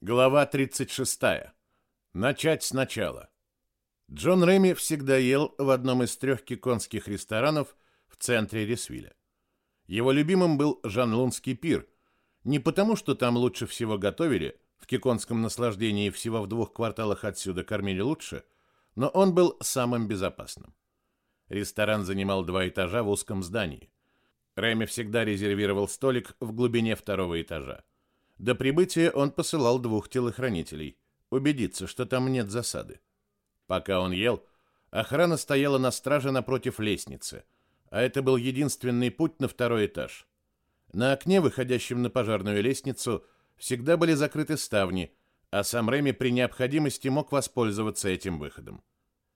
Глава 36. Начать сначала. Джон Рэми всегда ел в одном из трех киконских ресторанов в центре Ресвиля. Его любимым был Жан-Лунский пир, не потому, что там лучше всего готовили, в киконском наслаждении всего в двух кварталах отсюда кормили лучше, но он был самым безопасным. Ресторан занимал два этажа в узком здании. Рэми всегда резервировал столик в глубине второго этажа. До прибытия он посылал двух телохранителей, убедиться, что там нет засады. Пока он ел, охрана стояла на страже напротив лестницы, а это был единственный путь на второй этаж. На окне, выходящем на пожарную лестницу, всегда были закрыты ставни, а сам Реми при необходимости мог воспользоваться этим выходом.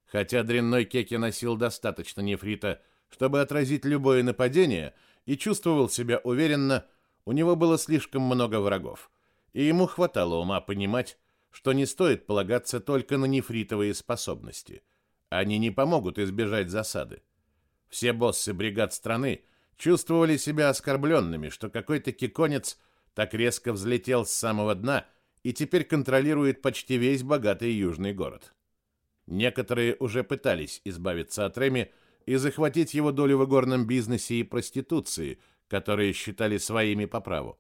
Хотя дрянной Кеки носил достаточно нефрита, чтобы отразить любое нападение, и чувствовал себя уверенно, у него было слишком много врагов, и ему хватало ума понимать, что не стоит полагаться только на нефритовые способности. Они не помогут избежать засады. Все боссы бригад страны чувствовали себя оскорбленными, что какой-то киконец так резко взлетел с самого дна и теперь контролирует почти весь богатый южный город. Некоторые уже пытались избавиться от Реми и захватить его долю в игорном бизнесе и проституции – которые считали своими по праву.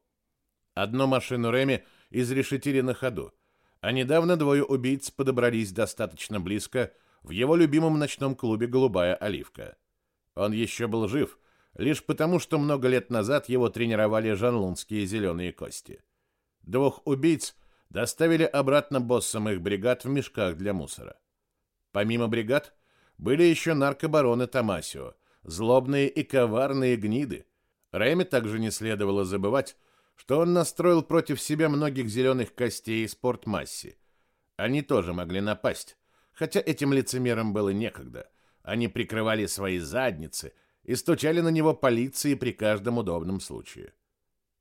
Одну машину Реми изрешетили на ходу, а недавно двое убийц подобрались достаточно близко в его любимом ночном клубе «Голубая оливка». Он еще был жив, лишь потому, что много лет назад его тренировали жанлунские зеленые кости. Двух убийц доставили обратно боссам их бригад в мешках для мусора. Помимо бригад, были еще наркобароны Томасио, злобные и коварные гниды, Рэми также не следовало забывать, что он настроил против себя многих зеленых костей спортмасси. Они тоже могли напасть, хотя этим лицемерам было некогда. Они прикрывали свои задницы и стучали на него полиции при каждом удобном случае.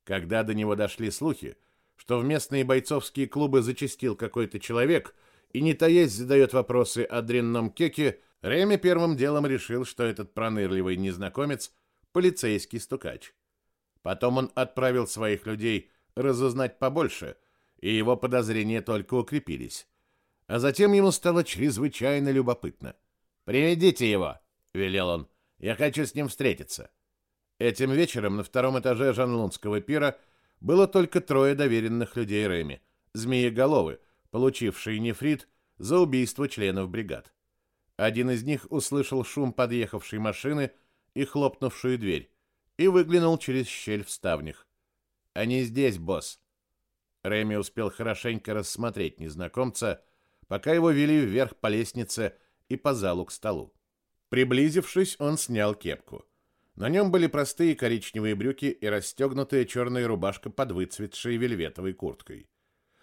Когда до него дошли слухи, что в местные бойцовские клубы зачастил какой-то человек и не таясь задает вопросы о дрянном кеке, Реми первым делом решил, что этот пронырливый незнакомец – полицейский стукач. Потом он отправил своих людей разузнать побольше, и его подозрения только укрепились. А затем ему стало чрезвычайно любопытно. «Приведите его!» — велел он. «Я хочу с ним встретиться». Этим вечером на втором этаже Жанлунского пира было только трое доверенных людей Реми, змееголовы, получившие нефрит за убийство членов бригад. Один из них услышал шум подъехавшей машины и хлопнувшую дверь, и выглянул через щель в ставнях. «Они здесь, босс!» Рэми успел хорошенько рассмотреть незнакомца, пока его вели вверх по лестнице и по залу к столу. Приблизившись, он снял кепку. На нем были простые коричневые брюки и расстегнутая черная рубашка под выцветшей вельветовой курткой.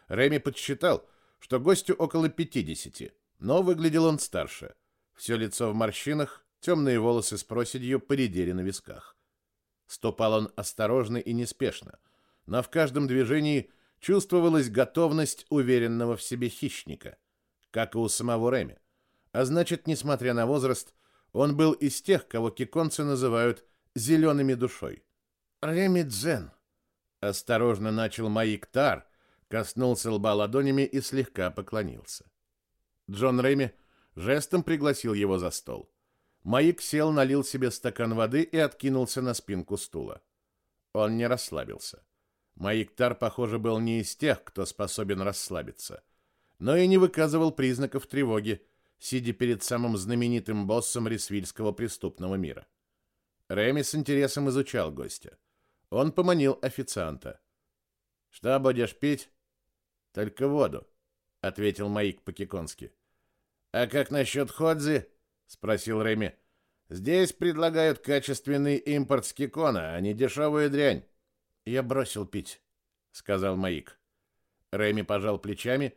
Рэми подсчитал, что гостю около 50, но выглядел он старше. Все лицо в морщинах, Темные волосы с проседью поредели на висках. Ступал он осторожно и неспешно, но в каждом движении чувствовалась готовность уверенного в себе хищника, как и у самого Реми. А значит, несмотря на возраст, он был из тех, кого киконцы называют «зелеными душой». «Реми Дзен», — осторожно начал Маиктар, коснулся лба ладонями и слегка поклонился. Джон Реми жестом пригласил его за стол. Маик сел, налил себе стакан воды и откинулся на спинку стула. Он не расслабился. Маик Тар, похоже, был не из тех, кто способен расслабиться, но и не выказывал признаков тревоги, сидя перед самым знаменитым боссом ресвильского преступного мира. Реми с интересом изучал гостя. Он поманил официанта. «Что будешь пить?» «Только воду», — ответил Маик по-киконски. «А как насчет ходзи?» Спросил Реми. Здесь предлагают качественный импорт с Кикона, а не дешевую дрянь. Я бросил пить, сказал Маик. Реми пожал плечами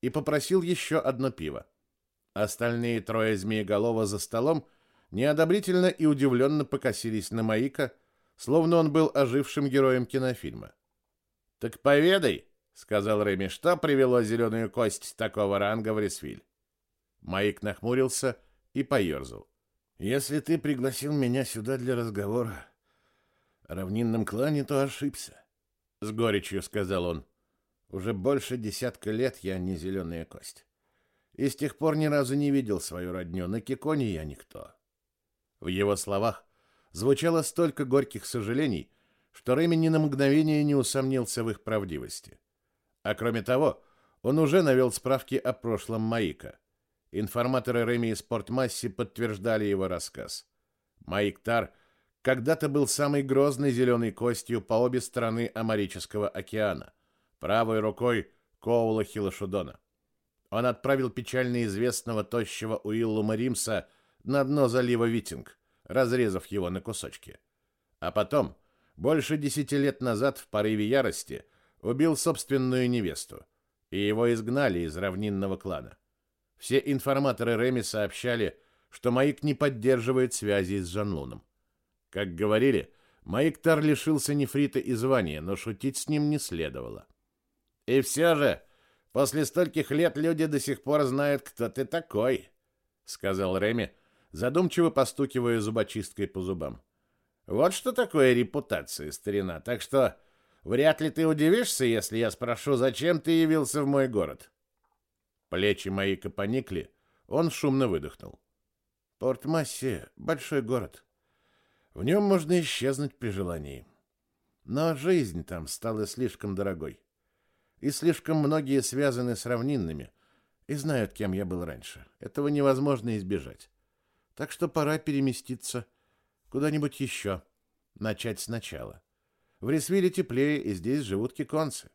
и попросил еще одно пиво. Остальные трое змееголова за столом неодобрительно и удивленно покосились на Маика, словно он был ожившим героем кинофильма. «Так поведай», — сказал Реми, — «что привело зеленую кость такого ранга в Ресвиль?» Маик нахмурился и поерзал. «Если ты пригласил меня сюда для разговора о равнинном клане, то ошибся», — с горечью сказал он. Уже больше десятка лет я не зеленая кость. И с тех пор ни разу не видел свою родню. На Киконе я никто. В его словах звучало столько горьких сожалений, что Рэми ни на мгновение не усомнился в их правдивости. А кроме того, он уже навел справки о прошлом Маика. Информаторы Рэми из Портмасси подтверждали его рассказ. Маик Тар когда-то был самой грозной зеленой костью по обе стороны Амарического океана, правой рукой Коула Хилошудона. Он отправил печально известного тощего Уиллума Римса на дно залива Витинг, разрезав его на кусочки. А потом, больше десяти лет назад, в порыве ярости, убил собственную невесту, и его изгнали из равнинного клана. Все информаторы Реми сообщали, что Маик не поддерживает связи с Жанлуном. Как говорили, Маик Тар лишился нефрита и звания, но шутить с ним не следовало. «И все же, после стольких лет люди до сих пор знают, кто ты такой», — сказал Реми, задумчиво постукивая зубочисткой по зубам. «Вот что такое репутация, старина, так что вряд ли ты удивишься, если я спрошу, зачем ты явился в мой город». Плечи Маика поникли, он шумно выдохнул. Порт-Массе — большой город. В нем можно исчезнуть при желании. Но жизнь там стала слишком дорогой. И слишком многие связаны с равнинными и знают, кем я был раньше. Этого невозможно избежать. Так что пора переместиться куда-нибудь еще, начать сначала. В Ресвиле теплее, и здесь живут киконцы.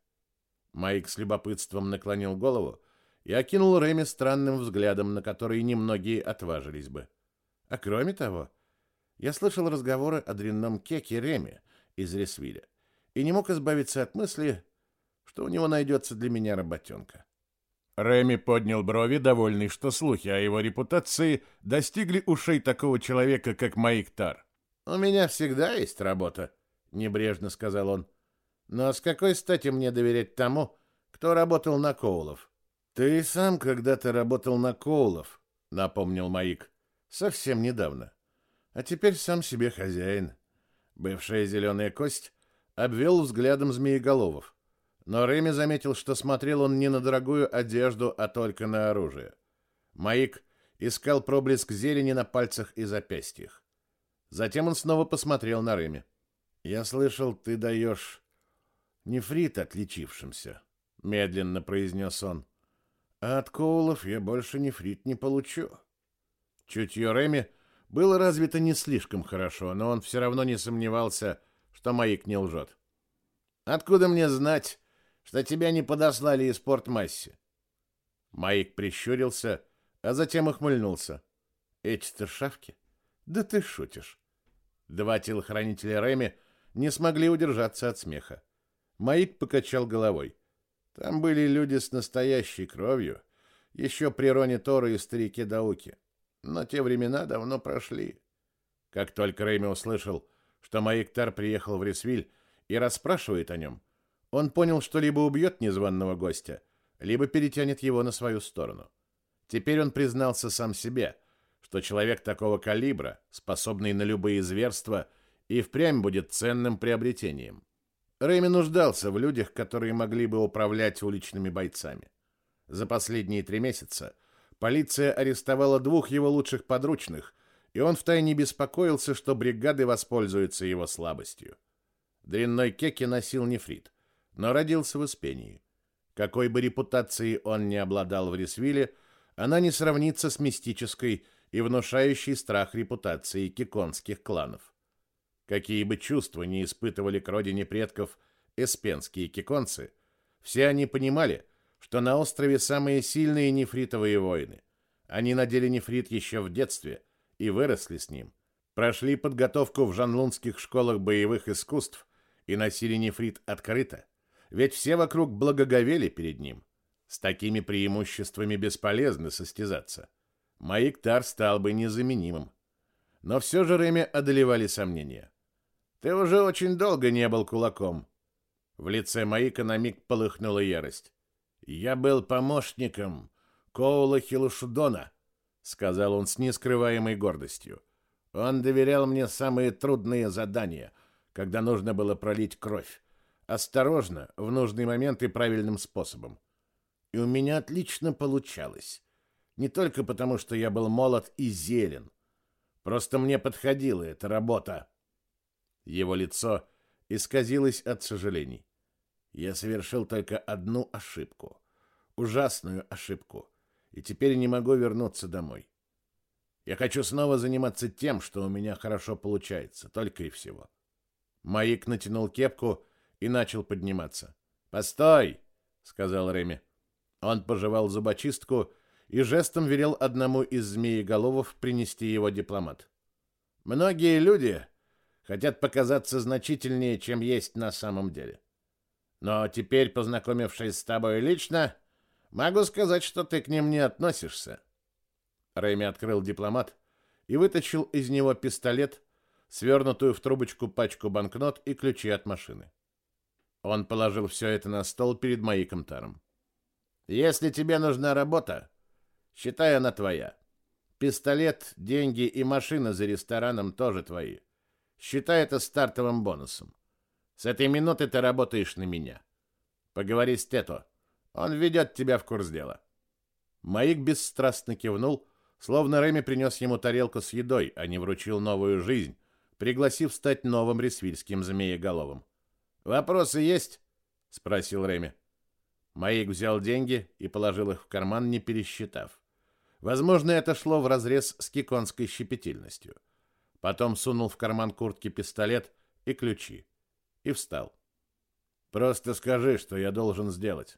Майк с любопытством наклонил голову, и окинул Реми странным взглядом, на который немногие отважились бы. А кроме того, я слышал разговоры о дрянном кеке Реме из Ресвиля и не мог избавиться от мысли, что у него найдется для меня работенка. Реми поднял брови, довольный, что слухи о его репутации достигли ушей такого человека, как Маик Тар. «У меня всегда есть работа», — небрежно сказал он. «Но с какой стати мне доверять тому, кто работал на Коулов? «Ты и сам когда-то работал на Коулов», — напомнил Маик. «Совсем недавно. А теперь сам себе хозяин». Бывшая зеленая кость обвел взглядом змееголовов. Но Реми заметил, что смотрел он не на дорогую одежду, а только на оружие. Маик искал проблеск зелени на пальцах и запястьях. Затем он снова посмотрел на Реми. «Я слышал, ты даешь нефрит отличившимся», — медленно произнес он. А от Коулов я больше нефрит не получу. Чутье Реми было развито не слишком хорошо, но он все равно не сомневался, что Маик не лжет. «Откуда мне знать, что тебя не подослали из портмасси?» Маик прищурился, а затем ухмыльнулся. «Эти-то шавки? Да ты шутишь!» Два телохранителя Реми не смогли удержаться от смеха. Маик покачал головой. Там были люди с настоящей кровью, еще при Роне Тору и старике Дауке. Но те времена давно прошли. Как только Рэйми услышал, что Маиктар приехал в Ресвиль и расспрашивает о нем, он понял, что либо убьет незваного гостя, либо перетянет его на свою сторону. Теперь он признался сам себе, что человек такого калибра, способный на любые зверства, и впрямь будет ценным приобретением. Рэйми нуждался в людях, которые могли бы управлять уличными бойцами. За последние три месяца полиция арестовала двух его лучших подручных, и он втайне беспокоился, что бригады воспользуются его слабостью. Дрянной Кеки носил нефрит, но родился в Испении. Какой бы репутацией он ни обладал в Рисвиле, она не сравнится с мистической и внушающей страх репутацией киконских кланов. Какие бы чувства ни испытывали к родине предков эспенские киконцы, все они понимали, что на острове самые сильные нефритовые воины. Они надели нефрит еще в детстве и выросли с ним. Прошли подготовку в жанлунских школах боевых искусств и носили нефрит открыто, ведь все вокруг благоговели перед ним. С такими преимуществами бесполезно состязаться. Маиктар стал бы незаменимым. Но все же Реме одолевали сомнения. Ты уже очень долго не был кулаком. В лице Маика на миг полыхнула ярость. Я был помощником Коула Хилушудона, сказал он с нескрываемой гордостью. Он доверял мне самые трудные задания, когда нужно было пролить кровь. Осторожно, в нужный момент и правильным способом. И у меня отлично получалось. Не только потому, что я был молод и зелен. Просто мне подходила эта работа. Его лицо исказилось от сожалений. Я совершил только одну ошибку. Ужасную ошибку. И теперь не могу вернуться домой. Я хочу снова заниматься тем, что у меня хорошо получается, только и всего. Маик натянул кепку и начал подниматься. «Постой!» — сказал Реми. Он пожевал зубочистку и жестом велел одному из змееголовов принести его дипломат. «Многие люди хотят показаться значительнее, чем есть на самом деле. Но теперь, познакомившись с тобой лично, могу сказать, что ты к ним не относишься. Рэйми открыл дипломат и вытащил из него пистолет, свернутую в трубочку пачку банкнот и ключи от машины. Он положил все это на стол перед Маиком Таром. «Если тебе нужна работа, считай, она твоя. Пистолет, деньги и машина за рестораном тоже твои. Считай это стартовым бонусом. С этой минуты ты работаешь на меня. Поговори с Тето. Он ведет тебя в курс дела». Маик бесстрастно кивнул, Словно Реми принес ему тарелку с едой, а не вручил новую жизнь, пригласив стать новым ресвильским змееголовым. «Вопросы есть?» — спросил Реми. Маик взял деньги и положил их в карман, не пересчитав. Возможно, это шло вразрез с киконской щепетильностью. Потом сунул в карман куртки пистолет и ключи. И встал. «Просто скажи, что я должен сделать».